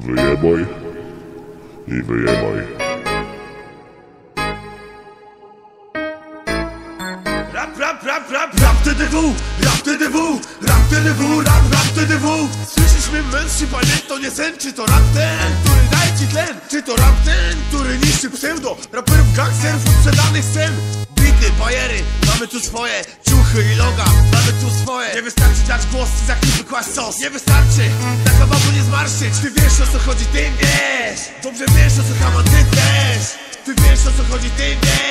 Wyjeboj i wyjeboj. Rap, rap, rap, rap, rap TDW, rap TDW, rap TDW, rap, rap TDW Słyszysz mnie mężczy, panie, to nie sen, czy to rap ten, który daje ci tlen? Czy to rap ten, który niszczy pseudo, raperów, gangsterów, sprzedanych scen? Bity, bajery, mamy tu swoje, ciuchy i loga, tu swoje. Nie wystarczy dać głos, za klipy kłaść sos? Nie wystarczy, taka babu nie zmarszyć. Ty wiesz o co chodzi, ty wiesz. Dobrze wiesz o co kaman, ty też. Ty wiesz o co chodzi, ty wiesz